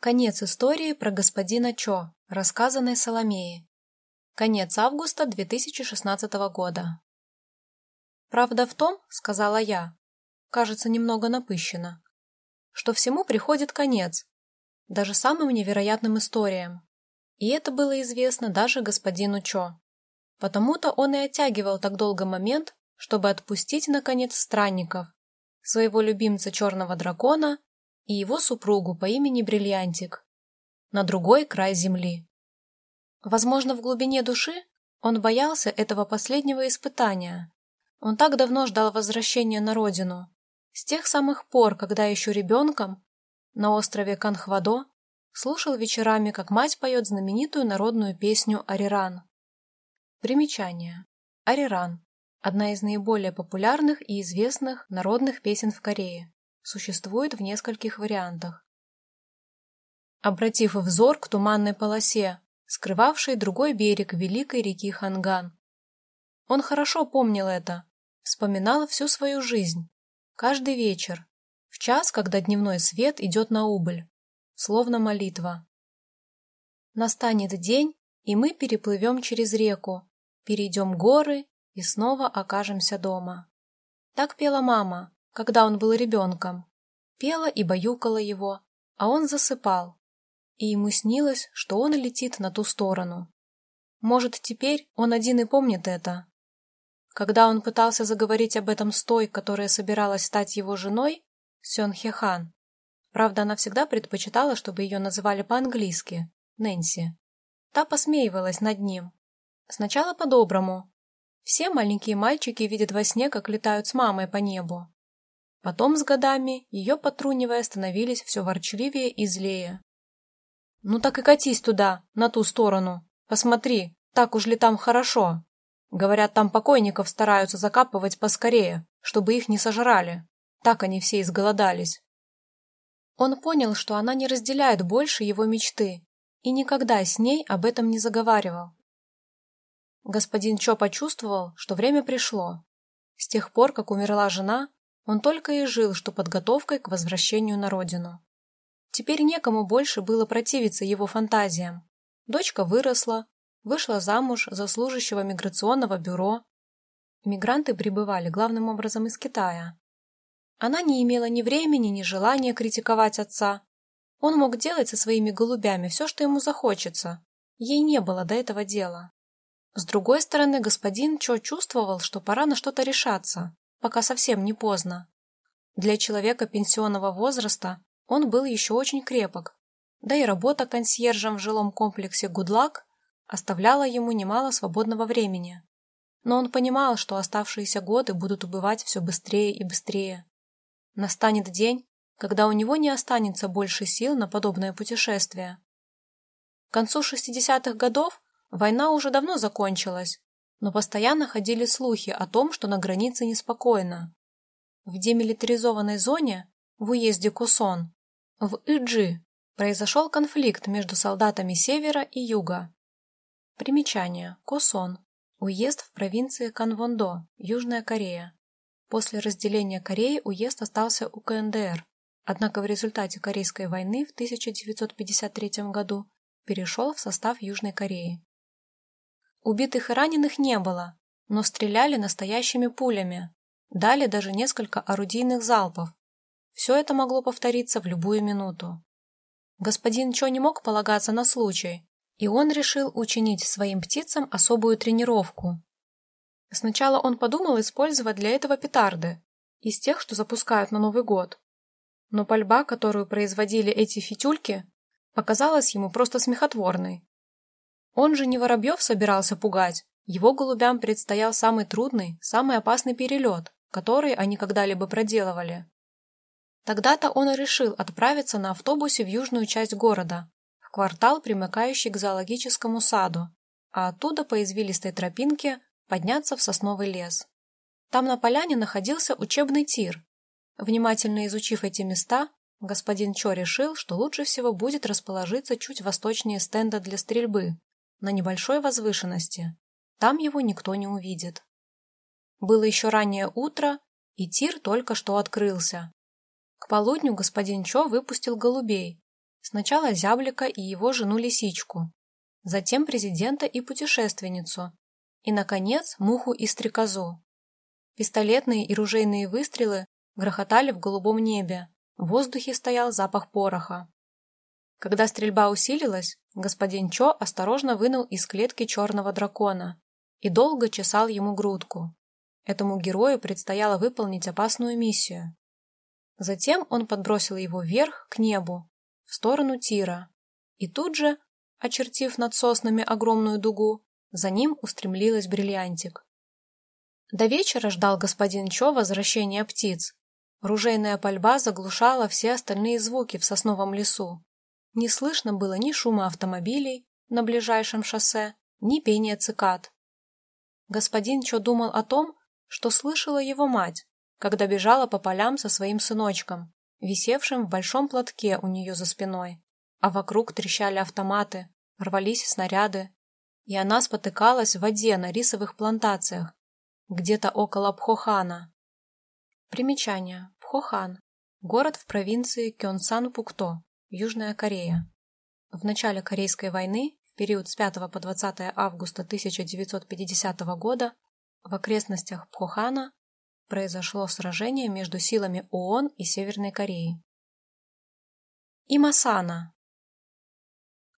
Конец истории про господина Чо, рассказанной Соломеи. Конец августа 2016 года. «Правда в том, — сказала я, кажется, немного напыщенно, — что всему приходит конец, даже самым невероятным историям. И это было известно даже господину Чо. Потому-то он и оттягивал так долго момент, чтобы отпустить, наконец, странников, своего любимца черного дракона и его супругу по имени Бриллиантик, на другой край земли. Возможно, в глубине души он боялся этого последнего испытания. Он так давно ждал возвращения на родину, с тех самых пор, когда еще ребенком на острове Канхвадо слушал вечерами, как мать поет знаменитую народную песню «Ариран». Примечание. «Ариран» – одна из наиболее популярных и известных народных песен в Корее существует в нескольких вариантах. Обратив взор к туманной полосе, скрывавшей другой берег великой реки Ханган. Он хорошо помнил это, вспоминал всю свою жизнь, каждый вечер, в час, когда дневной свет идет на убыль, словно молитва. Настанет день, и мы переплывем через реку, перейдем горы и снова окажемся дома. Так пела мама, когда он был ребенком. Пела и баюкала его, а он засыпал. И ему снилось, что он летит на ту сторону. Может, теперь он один и помнит это. Когда он пытался заговорить об этом с той, которая собиралась стать его женой, Сён Хехан, правда, она всегда предпочитала, чтобы ее называли по-английски, Нэнси. Та посмеивалась над ним. Сначала по-доброму. Все маленькие мальчики видят во сне, как летают с мамой по небу. Потом с годами ее потрунивая становились все ворчливее и злее. «Ну так и катись туда, на ту сторону. Посмотри, так уж ли там хорошо. Говорят, там покойников стараются закапывать поскорее, чтобы их не сожрали. Так они все изголодались». Он понял, что она не разделяет больше его мечты, и никогда с ней об этом не заговаривал. Господин Чо почувствовал, что время пришло. С тех пор, как умерла жена, он только и жил, что подготовкой к возвращению на родину. Теперь некому больше было противиться его фантазиям. Дочка выросла, вышла замуж за служащего миграционного бюро. Мигранты прибывали главным образом из Китая. Она не имела ни времени, ни желания критиковать отца. Он мог делать со своими голубями все, что ему захочется. Ей не было до этого дела. С другой стороны, господин Чо чувствовал, что пора на что-то решаться, пока совсем не поздно. Для человека пенсионного возраста он был еще очень крепок, да и работа консьержем в жилом комплексе «Гудлак» оставляла ему немало свободного времени. Но он понимал, что оставшиеся годы будут убывать все быстрее и быстрее. Настанет день, когда у него не останется больше сил на подобное путешествие. К концу 60-х годов война уже давно закончилась, но постоянно ходили слухи о том, что на границе неспокойно. В демилитаризованной зоне, в уезде Кусон, в Иджи, произошел конфликт между солдатами севера и юга. Примечание. Косон. Уезд в провинции Канвондо, Южная Корея. После разделения Кореи уезд остался у КНДР, однако в результате Корейской войны в 1953 году перешел в состав Южной Кореи. Убитых и раненых не было, но стреляли настоящими пулями, дали даже несколько орудийных залпов. Все это могло повториться в любую минуту. Господин Чо не мог полагаться на случай, и он решил учинить своим птицам особую тренировку. Сначала он подумал использовать для этого петарды, из тех, что запускают на Новый год. Но пальба, которую производили эти фитюльки, показалась ему просто смехотворной. Он же не Воробьев собирался пугать. Его голубям предстоял самый трудный, самый опасный перелет, который они когда-либо проделывали. Тогда-то он и решил отправиться на автобусе в южную часть города, в квартал, примыкающий к зоологическому саду, а оттуда по извилистой тропинке подняться в сосновый лес. Там на поляне находился учебный тир. Внимательно изучив эти места, господин Чо решил, что лучше всего будет расположиться чуть восточнее стенда для стрельбы, на небольшой возвышенности. Там его никто не увидит. Было еще раннее утро, и тир только что открылся. К полудню господин Чо выпустил голубей, Сначала зяблика и его жену-лисичку, затем президента и путешественницу, и, наконец, муху и стрекозу. Пистолетные и ружейные выстрелы грохотали в голубом небе, в воздухе стоял запах пороха. Когда стрельба усилилась, господин Чо осторожно вынул из клетки черного дракона и долго чесал ему грудку. Этому герою предстояло выполнить опасную миссию. Затем он подбросил его вверх, к небу, в сторону Тира, и тут же, очертив над соснами огромную дугу, за ним устремлилась бриллиантик. До вечера ждал господин Чо возвращения птиц. Ружейная пальба заглушала все остальные звуки в сосновом лесу. Не слышно было ни шума автомобилей на ближайшем шоссе, ни пения цикад. Господин Чо думал о том, что слышала его мать, когда бежала по полям со своим сыночком, висевшим в большом платке у нее за спиной, а вокруг трещали автоматы, рвались снаряды, и она спотыкалась в воде на рисовых плантациях, где-то около Пхохана. Примечание. Пхохан. Город в провинции Кёнсан-Пукто, Южная Корея. В начале Корейской войны, в период с 5 по 20 августа 1950 года, в окрестностях Пхохана произошло сражение между силами ООН и Северной Кореи. И Масана.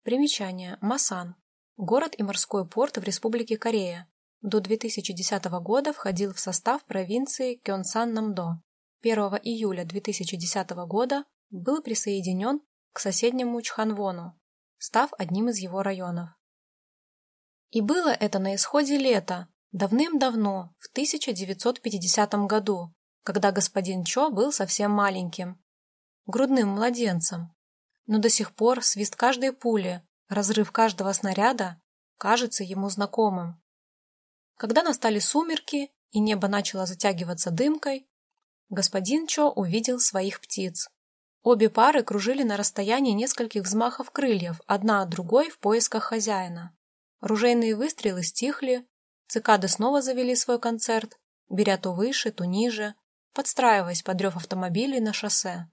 Примечание. Масан. Город и морской порт в Республике Корея. До 2010 года входил в состав провинции Кёнсан-Намдо. 1 июля 2010 года был присоединен к соседнему Чханвону, став одним из его районов. И было это на исходе лета, давным-давно, в 1950 году, когда господин Чо был совсем маленьким, грудным младенцем. Но до сих пор свист каждой пули, разрыв каждого снаряда кажется ему знакомым. Когда настали сумерки и небо начало затягиваться дымкой, господин Чо увидел своих птиц. Обе пары кружили на расстоянии нескольких взмахов крыльев, одна от другой в поисках хозяина. Ружейные выстрелы стихли, цикады снова завели свой концерт, беря то выше, то ниже, подстраиваясь под рев автомобилей на шоссе.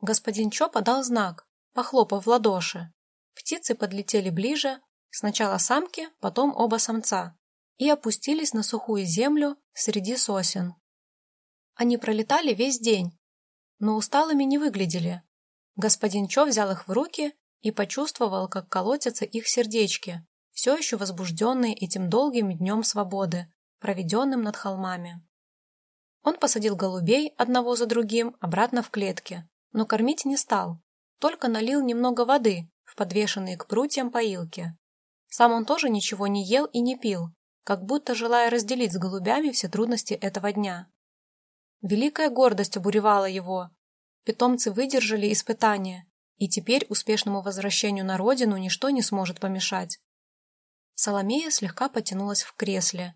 Господин Чо подал знак, похлопав в ладоши. Птицы подлетели ближе, сначала самки, потом оба самца, и опустились на сухую землю среди сосен. Они пролетали весь день, но усталыми не выглядели. Господин Чо взял их в руки и почувствовал, как колотятся их сердечки, все еще возбужденные этим долгим днем свободы, проведенным над холмами. Он посадил голубей одного за другим обратно в клетки, но кормить не стал, только налил немного воды в подвешенные к прутьям поилки. Сам он тоже ничего не ел и не пил, как будто желая разделить с голубями все трудности этого дня. Великая гордость обуревала его. Питомцы выдержали испытание, и теперь успешному возвращению на родину ничто не сможет помешать. Соломея слегка потянулась в кресле,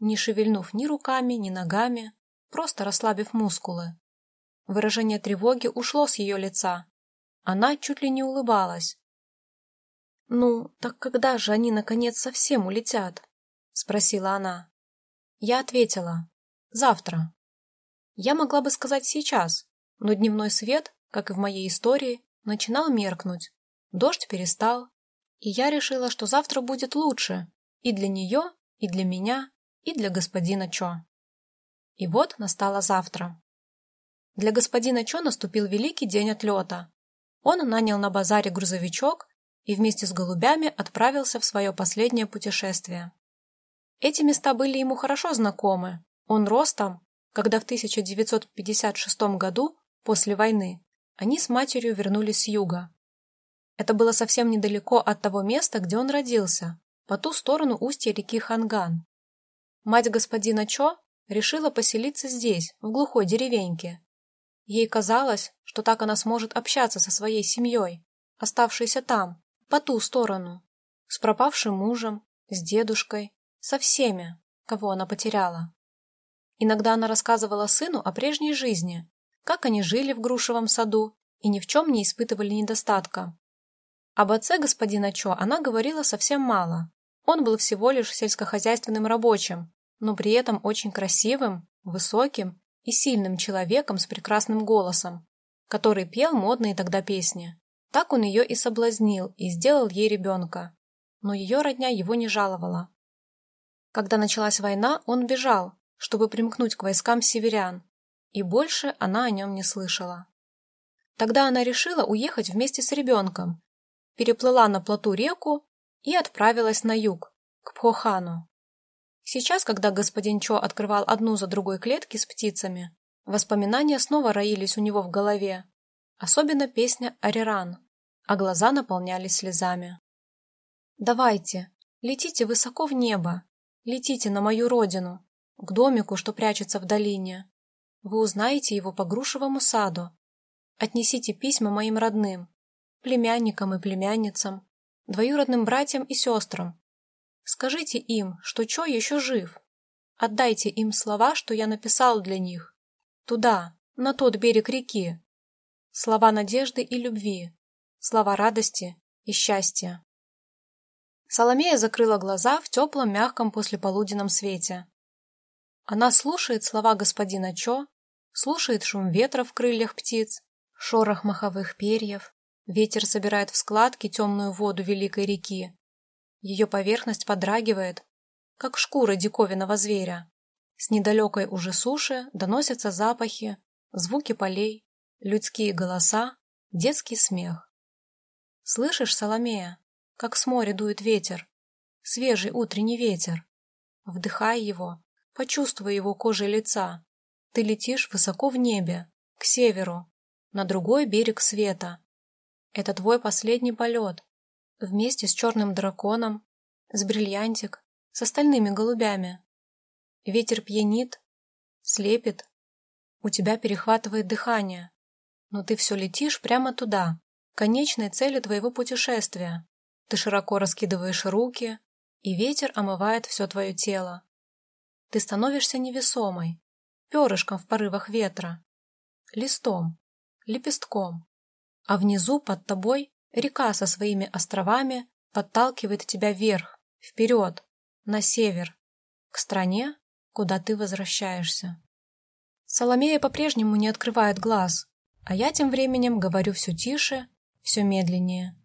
не шевельнув ни руками, ни ногами, просто расслабив мускулы. Выражение тревоги ушло с ее лица. Она чуть ли не улыбалась. «Ну, так когда же они, наконец, совсем улетят?» — спросила она. Я ответила. «Завтра». Я могла бы сказать сейчас, но дневной свет, как и в моей истории, начинал меркнуть. Дождь перестал, и я решила, что завтра будет лучше и для нее, и для меня, и для господина Чо. И вот настало завтра. Для господина Чо наступил великий день отлета. Он нанял на базаре грузовичок и вместе с голубями отправился в свое последнее путешествие. Эти места были ему хорошо знакомы. Он рос там, когда в 1956 году, после войны, они с матерью вернулись с юга. Это было совсем недалеко от того места, где он родился, по ту сторону устья реки Ханган. Мать господина Чо решила поселиться здесь, в глухой деревеньке. Ей казалось, что так она сможет общаться со своей семьей, оставшейся там, по ту сторону, с пропавшим мужем, с дедушкой, со всеми, кого она потеряла. Иногда она рассказывала сыну о прежней жизни, как они жили в грушевом саду и ни в чем не испытывали недостатка. Об отце господина Чо она говорила совсем мало. Он был всего лишь сельскохозяйственным рабочим, но при этом очень красивым, высоким и сильным человеком с прекрасным голосом, который пел модные тогда песни. Так он ее и соблазнил, и сделал ей ребенка. Но ее родня его не жаловала. Когда началась война, он бежал, чтобы примкнуть к войскам северян, и больше она о нем не слышала. Тогда она решила уехать вместе с ребенком, переплыла на плоту реку и отправилась на юг, к Пхохану. Сейчас, когда господин Чо открывал одну за другой клетки с птицами, воспоминания снова роились у него в голове, особенно песня «Ариран», а глаза наполнялись слезами. «Давайте, летите высоко в небо, летите на мою родину, к домику, что прячется в долине. Вы узнаете его по грушевому саду. Отнесите письма моим родным, племянникам и племянницам, двоюродным братьям и сестрам. Скажите им, что Чо еще жив. Отдайте им слова, что я написал для них. Туда, на тот берег реки. Слова надежды и любви, слова радости и счастья. Соломея закрыла глаза в теплом, мягком послеполуденном свете. Она слушает слова господина Чо, слушает шум ветра в крыльях птиц, шорох маховых перьев, Ветер собирает в складки темную воду великой реки. Ее поверхность подрагивает, как шкура диковинного зверя. С недалекой уже суши доносятся запахи, звуки полей, людские голоса, детский смех. Слышишь, Соломея, как с моря дует ветер, свежий утренний ветер. Вдыхай его, почувствуй его кожей лица. Ты летишь высоко в небе, к северу, на другой берег света. Это твой последний полет. Вместе с черным драконом, с бриллиантик, с остальными голубями. Ветер пьянит, слепит. У тебя перехватывает дыхание. Но ты все летишь прямо туда, к конечной цели твоего путешествия. Ты широко раскидываешь руки, и ветер омывает все твое тело. Ты становишься невесомой, перышком в порывах ветра, листом, лепестком а внизу под тобой река со своими островами подталкивает тебя вверх, вперед, на север, к стране, куда ты возвращаешься. Соломея по-прежнему не открывает глаз, а я тем временем говорю все тише, все медленнее.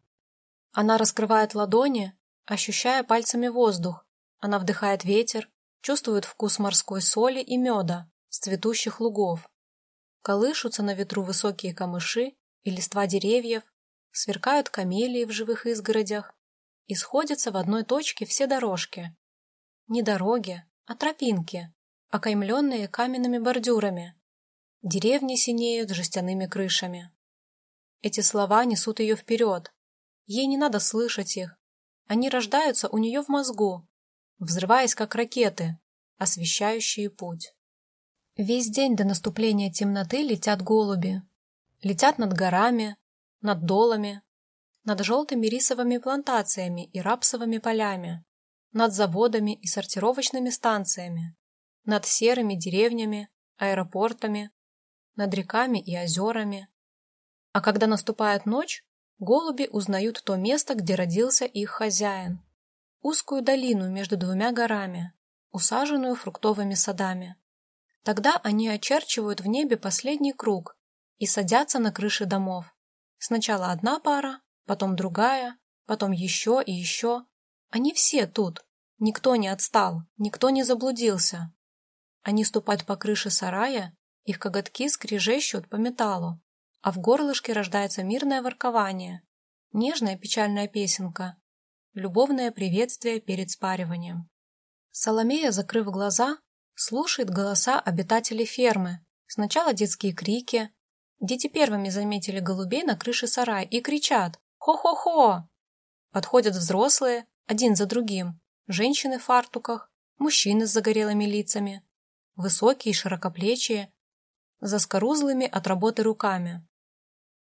Она раскрывает ладони, ощущая пальцами воздух. Она вдыхает ветер, чувствует вкус морской соли и меда с цветущих лугов. Колышутся на ветру высокие камыши и листва деревьев, сверкают камелии в живых изгородях, и сходятся в одной точке все дорожки. Не дороги, а тропинки, окаймленные каменными бордюрами. Деревни синеют жестяными крышами. Эти слова несут ее вперед. Ей не надо слышать их. Они рождаются у нее в мозгу, взрываясь как ракеты, освещающие путь. Весь день до наступления темноты летят голуби, летят над горами, над долами, над желтыми рисовыми плантациями и рапсовыми полями, над заводами и сортировочными станциями, над серыми деревнями, аэропортами, над реками и озерами. А когда наступает ночь, голуби узнают то место, где родился их хозяин, узкую долину между двумя горами, усаженную фруктовыми садами. Тогда они очерчивают в небе последний круг и садятся на крыши домов. Сначала одна пара, потом другая, потом еще и еще. Они все тут. Никто не отстал, никто не заблудился. Они ступают по крыше сарая, их коготки скрежещут по металлу, а в горлышке рождается мирное воркование, нежная печальная песенка, любовное приветствие перед спариванием. Соломея, закрыв глаза, слушает голоса обитателей фермы. Сначала детские крики, Дети первыми заметили голубей на крыше сарая и кричат «Хо-хо-хо!». Подходят взрослые, один за другим, женщины в фартуках, мужчины с загорелыми лицами, высокие и широкоплечие, заскорузлыми от работы руками.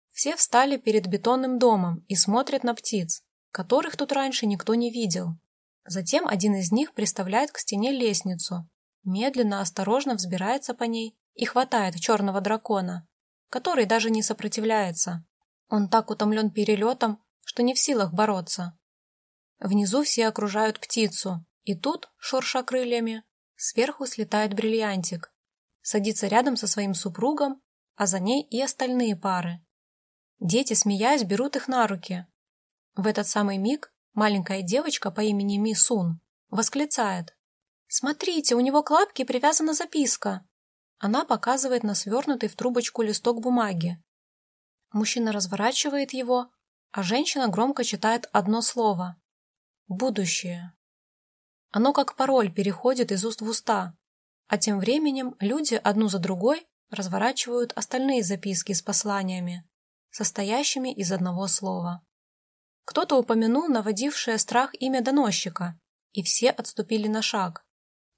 Все встали перед бетонным домом и смотрят на птиц, которых тут раньше никто не видел. Затем один из них приставляет к стене лестницу, медленно, осторожно взбирается по ней и хватает черного дракона, который даже не сопротивляется. Он так утомлен перелетом, что не в силах бороться. Внизу все окружают птицу, и тут, шурша крыльями, сверху слетает бриллиантик, садится рядом со своим супругом, а за ней и остальные пары. Дети, смеясь, берут их на руки. В этот самый миг маленькая девочка по имени Ми Сун восклицает. «Смотрите, у него к лапке привязана записка!» Она показывает на свернутый в трубочку листок бумаги. Мужчина разворачивает его, а женщина громко читает одно слово. «Будущее». Оно как пароль переходит из уст в уста, а тем временем люди одну за другой разворачивают остальные записки с посланиями, состоящими из одного слова. Кто-то упомянул наводившее страх имя доносчика, и все отступили на шаг.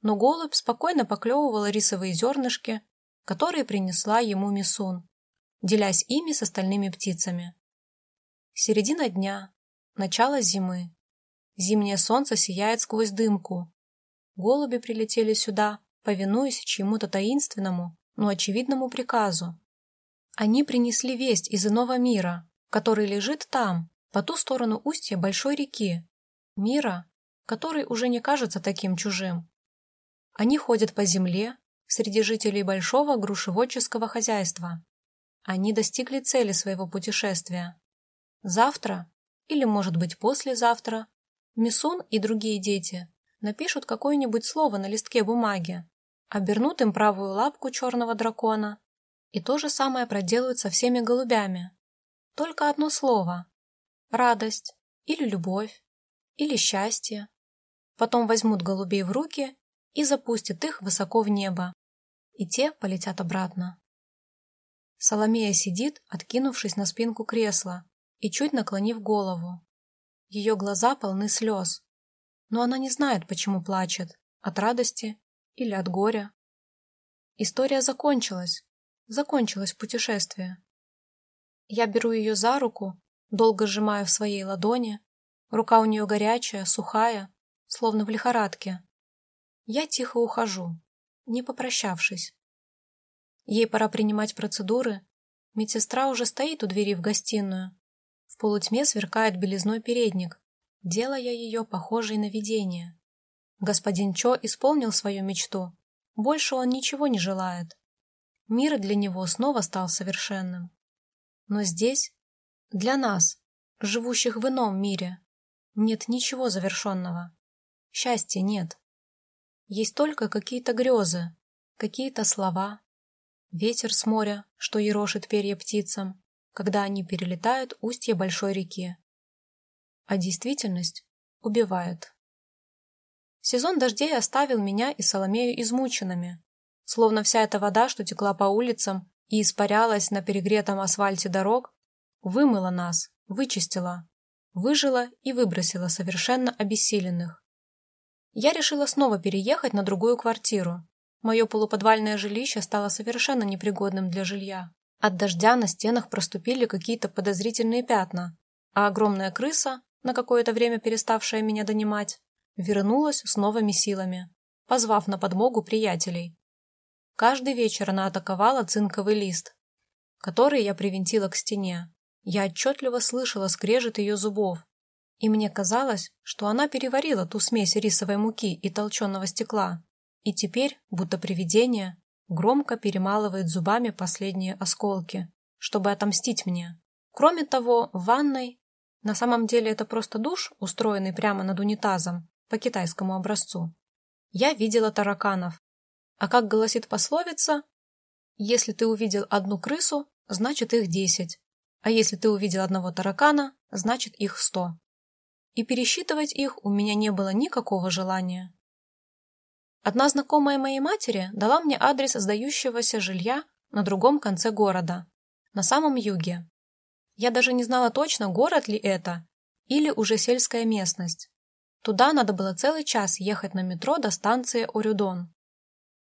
Но голубь спокойно поклевывал рисовые зернышки, которые принесла ему Мисун, делясь ими с остальными птицами. Середина дня, начало зимы. Зимнее солнце сияет сквозь дымку. Голуби прилетели сюда, повинуясь чьему-то таинственному, но очевидному приказу. Они принесли весть из иного мира, который лежит там, по ту сторону устья большой реки, мира, который уже не кажется таким чужим. Они ходят по земле среди жителей большого грушеводческого хозяйства. Они достигли цели своего путешествия. Завтра, или, может быть, послезавтра, Мисун и другие дети напишут какое-нибудь слово на листке бумаги, обернут им правую лапку черного дракона и то же самое проделают со всеми голубями. Только одно слово – радость или любовь или счастье. Потом возьмут голубей в руки и запустят их высоко в небо, и те полетят обратно. Соломея сидит, откинувшись на спинку кресла и чуть наклонив голову. Ее глаза полны слез, но она не знает, почему плачет, от радости или от горя. История закончилась, закончилось путешествие. Я беру ее за руку, долго сжимаю в своей ладони, рука у нее горячая, сухая, словно в лихорадке. Я тихо ухожу, не попрощавшись. Ей пора принимать процедуры, медсестра уже стоит у двери в гостиную, в полутьме сверкает белизной передник, делая ее похожей на видение. Господин Чо исполнил свою мечту. Больше он ничего не желает. Мир для него снова стал совершенным. Но здесь, для нас, живущих в ином мире, нет ничего завершенного. Счастья нет. Есть только какие-то грезы, какие-то слова, ветер с моря, что ерошит перья птицам, когда они перелетают устье большой реки. А действительность убивает. Сезон дождей оставил меня и Соломею измученными, словно вся эта вода, что текла по улицам и испарялась на перегретом асфальте дорог, вымыла нас, вычистила, выжила и выбросила совершенно обессиленных. Я решила снова переехать на другую квартиру. Мое полуподвальное жилище стало совершенно непригодным для жилья. От дождя на стенах проступили какие-то подозрительные пятна, а огромная крыса, на какое-то время переставшая меня донимать, вернулась с новыми силами, позвав на подмогу приятелей. Каждый вечер она атаковала цинковый лист, который я привинтила к стене. Я отчетливо слышала скрежет ее зубов, и мне казалось, что она переварила ту смесь рисовой муки и толченого стекла, и теперь, будто привидение, громко перемалывает зубами последние осколки, чтобы отомстить мне. Кроме того, в ванной, на самом деле это просто душ, устроенный прямо над унитазом, по китайскому образцу, я видела тараканов. А как гласит пословица, если ты увидел одну крысу, значит их десять, а если ты увидел одного таракана, значит их сто. И пересчитывать их у меня не было никакого желания. Одна знакомая моей матери дала мне адрес сдающегося жилья на другом конце города, на самом юге. Я даже не знала точно, город ли это или уже сельская местность. Туда надо было целый час ехать на метро до станции Орюдон.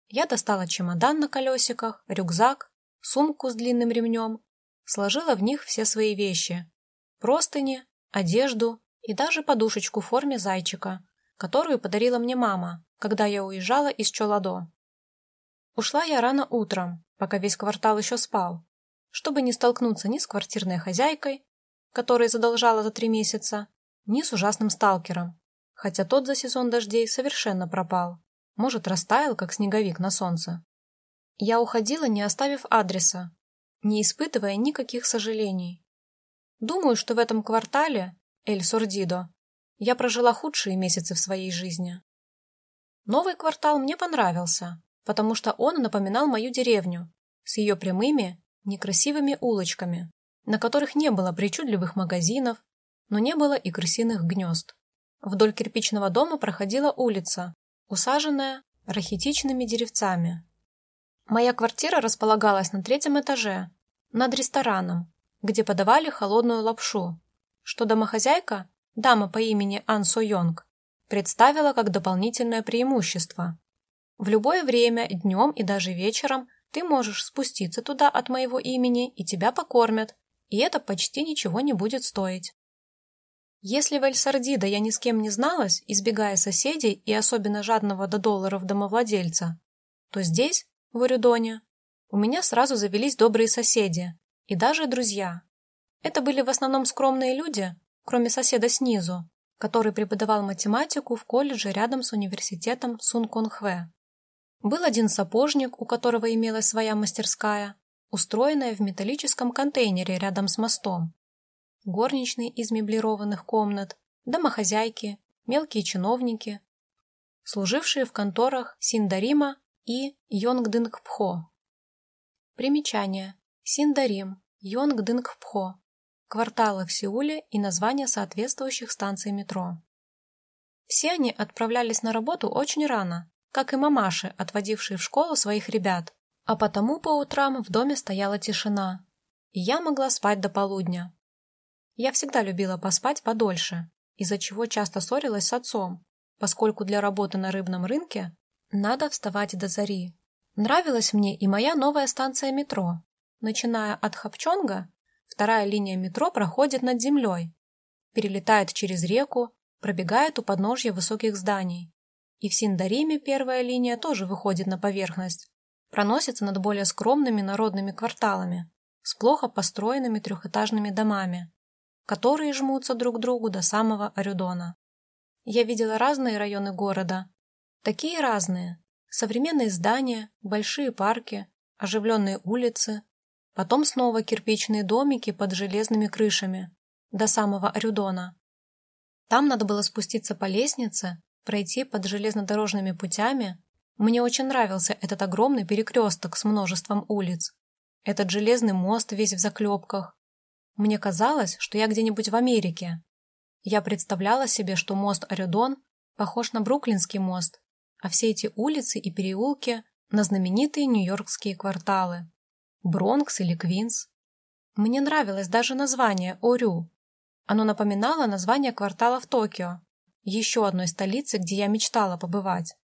Я достала чемодан на колесиках, рюкзак, сумку с длинным ремнем, сложила в них все свои вещи – простыни, одежду и даже подушечку в форме зайчика, которую подарила мне мама, когда я уезжала из Чоладо. Ушла я рано утром, пока весь квартал еще спал, чтобы не столкнуться ни с квартирной хозяйкой, которая задолжала за три месяца, ни с ужасным сталкером, хотя тот за сезон дождей совершенно пропал, может, растаял, как снеговик на солнце. Я уходила, не оставив адреса, не испытывая никаких сожалений. Думаю, что в этом квартале, Эль Сурдидо, я прожила худшие месяцы в своей жизни. Новый квартал мне понравился, потому что он напоминал мою деревню с ее прямыми, некрасивыми улочками, на которых не было причудливых магазинов, но не было и крысиных гнезд. Вдоль кирпичного дома проходила улица, усаженная рахитичными деревцами. Моя квартира располагалась на третьем этаже, над рестораном, где подавали холодную лапшу, что домохозяйка, дама по имени Ан Со Йонг, представила как дополнительное преимущество. В любое время, днем и даже вечером, ты можешь спуститься туда от моего имени, и тебя покормят, и это почти ничего не будет стоить. Если в Эль-Сардида я ни с кем не зналась, избегая соседей и особенно жадного до долларов домовладельца, то здесь, в Орюдоне, у меня сразу завелись добрые соседи и даже друзья. Это были в основном скромные люди, кроме соседа снизу, который преподавал математику в колледже рядом с университетом Сунконхве. Был один сапожник, у которого имелась своя мастерская, устроенная в металлическом контейнере рядом с мостом. Горничные из меблированных комнат, домохозяйки, мелкие чиновники, служившие в конторах Синдарима и Йонгдынгпхо. Примечание. Синдарим, Йонгдынгпхо. Кварталы в Сеуле и названия соответствующих станций метро. Все они отправлялись на работу очень рано, как и мамаши, отводившие в школу своих ребят, а потому по утрам в доме стояла тишина, и я могла спать до полудня. Я всегда любила поспать подольше, из-за чего часто ссорилась с отцом, поскольку для работы на рыбном рынке надо вставать до зари. Нравилась мне и моя новая станция метро. Начиная от Хапчонга, вторая линия метро проходит над землей, перелетает через реку, пробегает у подножья высоких зданий, и в Синдариме первая линия тоже выходит на поверхность, проносится над более скромными народными кварталами с плохо построенными трехэтажными домами, которые жмутся друг к другу до самого Орюдона. Я видела разные районы города, такие разные, современные здания, большие парки, оживленные улицы, потом снова кирпичные домики под железными крышами, до самого Орюдона. Там надо было спуститься по лестнице, пройти под железнодорожными путями. Мне очень нравился этот огромный перекресток с множеством улиц. Этот железный мост весь в заклепках. Мне казалось, что я где-нибудь в Америке. Я представляла себе, что мост Орюдон похож на Бруклинский мост, а все эти улицы и переулки на знаменитые нью-йоркские кварталы. Бронкс или Квинс. Мне нравилось даже название Орю. Оно напоминало название квартала в Токио, еще одной столицы, где я мечтала побывать.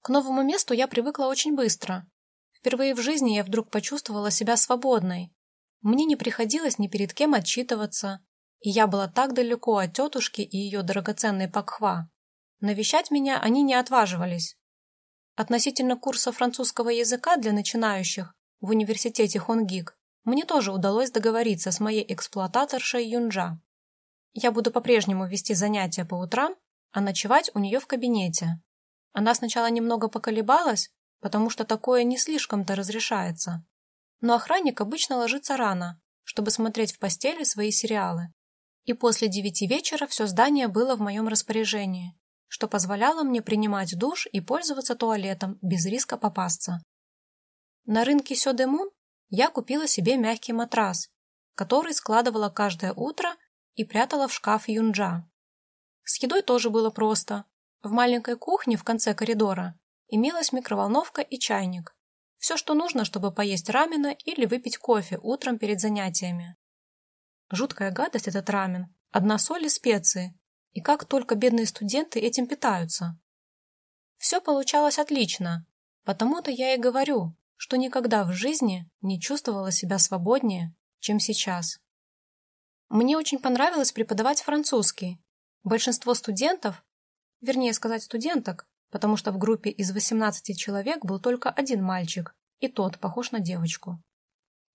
К новому месту я привыкла очень быстро. Впервые в жизни я вдруг почувствовала себя свободной. Мне не приходилось ни перед кем отчитываться, и я была так далеко от тетушки и ее драгоценной Пакхва. Навещать меня они не отваживались. Относительно курса французского языка для начинающих в университете Хонгик мне тоже удалось договориться с моей эксплуататоршей Юнджа. Я буду по-прежнему вести занятия по утрам, а ночевать у нее в кабинете. Она сначала немного поколебалась, потому что такое не слишком-то разрешается. Но охранник обычно ложится рано, чтобы смотреть в постели свои сериалы. И после девяти вечера все здание было в моем распоряжении, что позволяло мне принимать душ и пользоваться туалетом без риска попасться. На рынке Сёдемун я купила себе мягкий матрас, который складывала каждое утро и прятала в шкаф юнджа. С едой тоже было просто. В маленькой кухне в конце коридора имелась микроволновка и чайник. Все, что нужно, чтобы поесть рамена или выпить кофе утром перед занятиями. Жуткая гадость этот рамен. Одна соль и специи. И как только бедные студенты этим питаются. Все получалось отлично. Потому-то я и говорю, что никогда в жизни не чувствовала себя свободнее, чем сейчас. Мне очень понравилось преподавать французский. Большинство студентов, вернее сказать студенток, потому что в группе из 18 человек был только один мальчик, и тот похож на девочку.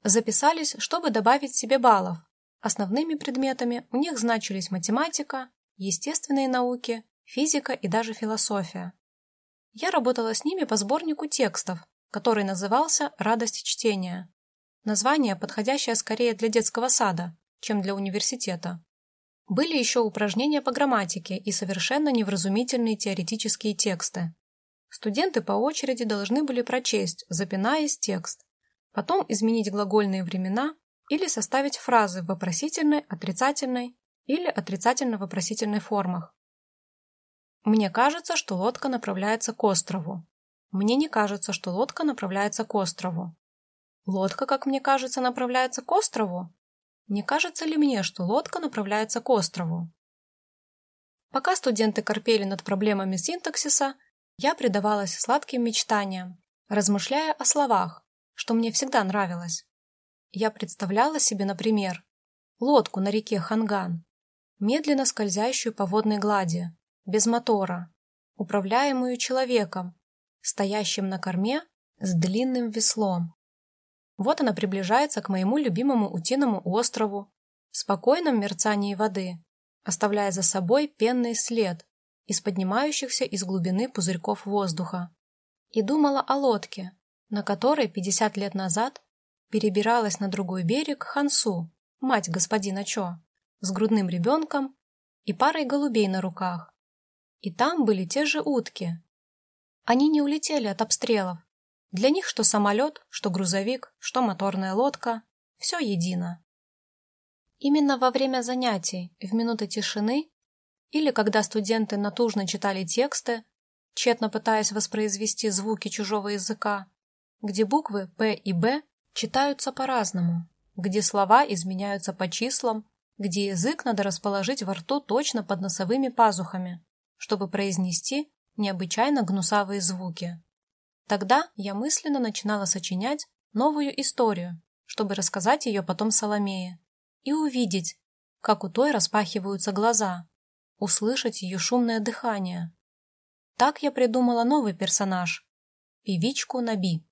Записались, чтобы добавить себе баллов. Основными предметами у них значились математика, естественные науки, физика и даже философия. Я работала с ними по сборнику текстов, который назывался «Радость чтения». Название, подходящее скорее для детского сада, чем для университета. Были еще упражнения по грамматике и совершенно невразумительные теоретические тексты. Студенты по очереди должны были прочесть, запинаясь, текст, потом изменить глагольные времена или составить фразы в вопросительной, отрицательной или отрицательно-вопросительной формах. Мне кажется, что лодка направляется к острову. Мне не кажется, что лодка направляется к острову. Лодка, как мне кажется, направляется к острову? Не кажется ли мне, что лодка направляется к острову? Пока студенты корпели над проблемами синтаксиса, я предавалась сладким мечтаниям, размышляя о словах, что мне всегда нравилось. Я представляла себе, например, лодку на реке Ханган, медленно скользящую по водной глади, без мотора, управляемую человеком, стоящим на корме с длинным веслом. Вот она приближается к моему любимому утиному острову, в спокойном мерцании воды, оставляя за собой пенный след, из поднимающихся из глубины пузырьков воздуха. И думала о лодке, на которой 50 лет назад перебиралась на другой берег Хансу, мать господина Чо, с грудным ребенком и парой голубей на руках. И там были те же утки. Они не улетели от обстрелов. Для них что самолет, что грузовик, что моторная лодка – все едино. Именно во время занятий, в минуты тишины, или когда студенты натужно читали тексты, тщетно пытаясь воспроизвести звуки чужого языка, где буквы «П» и «Б» читаются по-разному, где слова изменяются по числам, где язык надо расположить во рту точно под носовыми пазухами, чтобы произнести необычайно гнусавые звуки. Тогда я мысленно начинала сочинять новую историю, чтобы рассказать ее потом Соломее, и увидеть, как у той распахиваются глаза, услышать ее шумное дыхание. Так я придумала новый персонаж – певичку Наби.